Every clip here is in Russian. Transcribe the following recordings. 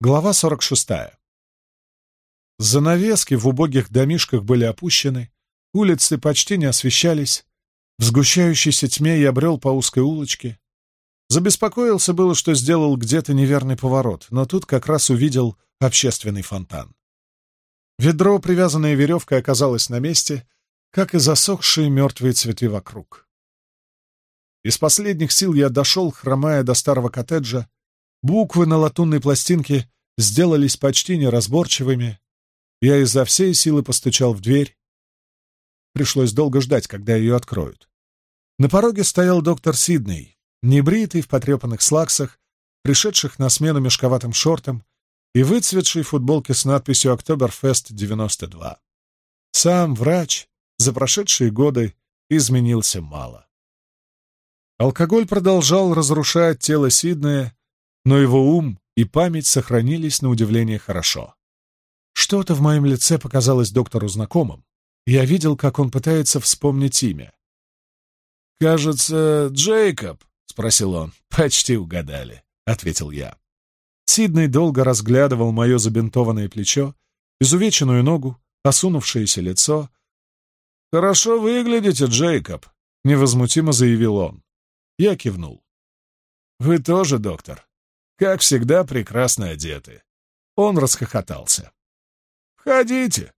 Глава 46. Занавески в убогих домишках были опущены, улицы почти не освещались. В сгущающейся тьме я брел по узкой улочке. Забеспокоился было, что сделал где-то неверный поворот, но тут как раз увидел общественный фонтан. Ведро, привязанное веревкой, оказалось на месте, как и засохшие мертвые цветы вокруг. Из последних сил я дошел, хромая до старого коттеджа, Буквы на латунной пластинке сделались почти неразборчивыми. Я изо всей силы постучал в дверь. Пришлось долго ждать, когда ее откроют. На пороге стоял доктор Сидней, небритый в потрепанных слаксах, пришедших на смену мешковатым шортам и выцветшей футболке с надписью «Октоберфест-92». Сам врач за прошедшие годы изменился мало. Алкоголь продолжал разрушать тело Сиднея, но его ум и память сохранились на удивление хорошо. Что-то в моем лице показалось доктору знакомым. Я видел, как он пытается вспомнить имя. «Кажется, Джейкоб», — спросил он. «Почти угадали», — ответил я. Сидней долго разглядывал мое забинтованное плечо, изувеченную ногу, осунувшееся лицо. «Хорошо выглядите, Джейкоб», — невозмутимо заявил он. Я кивнул. «Вы тоже, доктор?» как всегда прекрасно одеты. Он расхохотался. «Входите.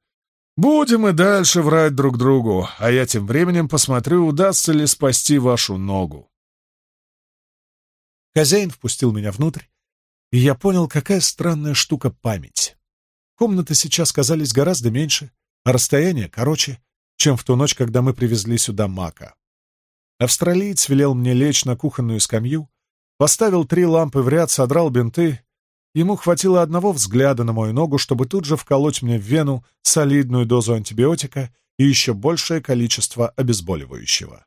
Будем и дальше врать друг другу, а я тем временем посмотрю, удастся ли спасти вашу ногу». Хозяин впустил меня внутрь, и я понял, какая странная штука память. Комнаты сейчас казались гораздо меньше, а расстояние короче, чем в ту ночь, когда мы привезли сюда мака. Австралиец велел мне лечь на кухонную скамью, Поставил три лампы в ряд, содрал бинты. Ему хватило одного взгляда на мою ногу, чтобы тут же вколоть мне в вену солидную дозу антибиотика и еще большее количество обезболивающего.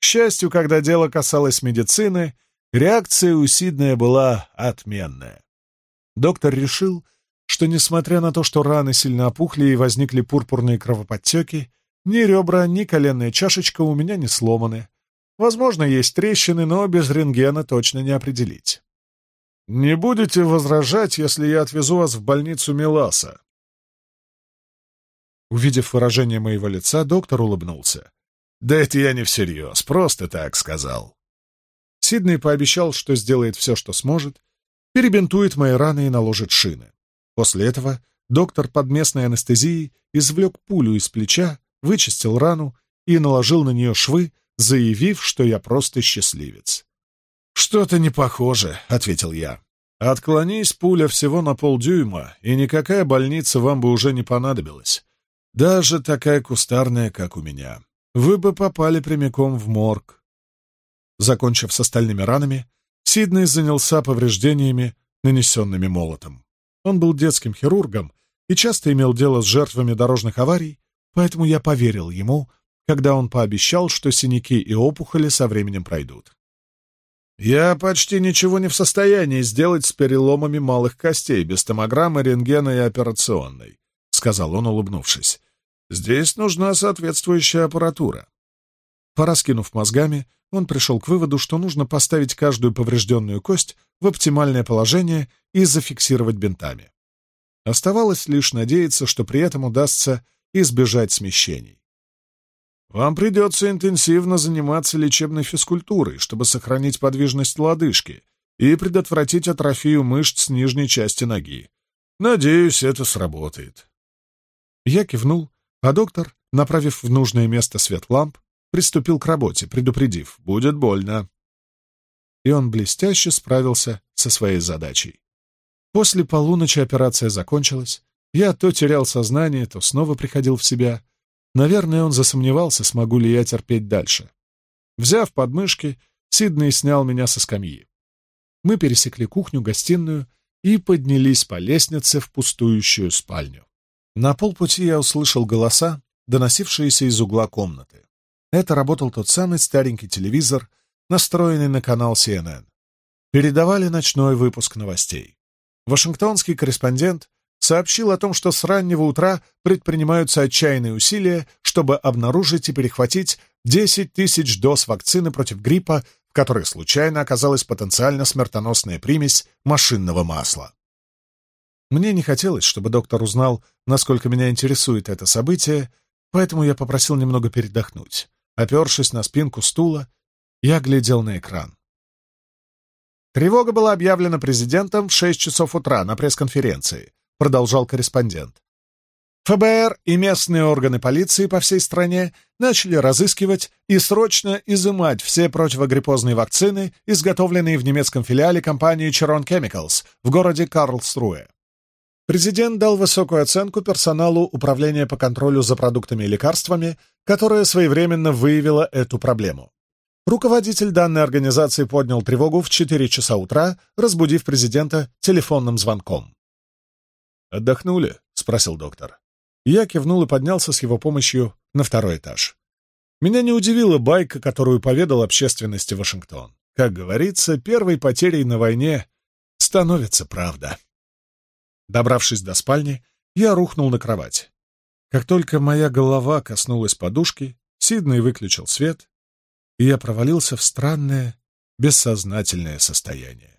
К счастью, когда дело касалось медицины, реакция у Сиднея была отменная. Доктор решил, что, несмотря на то, что раны сильно опухли и возникли пурпурные кровоподтеки, ни ребра, ни коленная чашечка у меня не сломаны, Возможно, есть трещины, но без рентгена точно не определить. Не будете возражать, если я отвезу вас в больницу Миласа. Увидев выражение моего лица, доктор улыбнулся. «Да это я не всерьез, просто так сказал». Сидней пообещал, что сделает все, что сможет, перебинтует мои раны и наложит шины. После этого доктор под местной анестезией извлек пулю из плеча, вычистил рану и наложил на нее швы, заявив, что я просто счастливец. «Что-то не похоже», — ответил я. «Отклонись, пуля, всего на полдюйма, и никакая больница вам бы уже не понадобилась. Даже такая кустарная, как у меня. Вы бы попали прямиком в морг». Закончив с остальными ранами, Сидней занялся повреждениями, нанесенными молотом. Он был детским хирургом и часто имел дело с жертвами дорожных аварий, поэтому я поверил ему, когда он пообещал, что синяки и опухоли со временем пройдут. «Я почти ничего не в состоянии сделать с переломами малых костей, без томограммы, рентгена и операционной», — сказал он, улыбнувшись. «Здесь нужна соответствующая аппаратура». Пораскинув мозгами, он пришел к выводу, что нужно поставить каждую поврежденную кость в оптимальное положение и зафиксировать бинтами. Оставалось лишь надеяться, что при этом удастся избежать смещений. Вам придется интенсивно заниматься лечебной физкультурой, чтобы сохранить подвижность лодыжки и предотвратить атрофию мышц нижней части ноги. Надеюсь, это сработает. Я кивнул, а доктор, направив в нужное место свет ламп, приступил к работе, предупредив «будет больно». И он блестяще справился со своей задачей. После полуночи операция закончилась. Я то терял сознание, то снова приходил в себя — Наверное, он засомневался, смогу ли я терпеть дальше. Взяв подмышки, Сидней снял меня со скамьи. Мы пересекли кухню-гостиную и поднялись по лестнице в пустующую спальню. На полпути я услышал голоса, доносившиеся из угла комнаты. Это работал тот самый старенький телевизор, настроенный на канал CNN. Передавали ночной выпуск новостей. Вашингтонский корреспондент сообщил о том, что с раннего утра предпринимаются отчаянные усилия, чтобы обнаружить и перехватить 10 тысяч доз вакцины против гриппа, в которой случайно оказалась потенциально смертоносная примесь машинного масла. Мне не хотелось, чтобы доктор узнал, насколько меня интересует это событие, поэтому я попросил немного передохнуть. Опершись на спинку стула, я глядел на экран. Тревога была объявлена президентом в 6 часов утра на пресс-конференции, продолжал корреспондент. ФБР и местные органы полиции по всей стране начали разыскивать и срочно изымать все противогриппозные вакцины, изготовленные в немецком филиале компании Chiron Chemicals в городе Карлсруэ. Президент дал высокую оценку персоналу Управления по контролю за продуктами и лекарствами, которое своевременно выявило эту проблему. Руководитель данной организации поднял тревогу в 4 часа утра, разбудив президента телефонным звонком. «Отдохнули?» — спросил доктор. Я кивнул и поднялся с его помощью на второй этаж. Меня не удивила байка, которую поведал общественности Вашингтон. Как говорится, первой потерей на войне становится правда. Добравшись до спальни, я рухнул на кровать. Как только моя голова коснулась подушки, Сиднey выключил свет, и я провалился в странное, бессознательное состояние.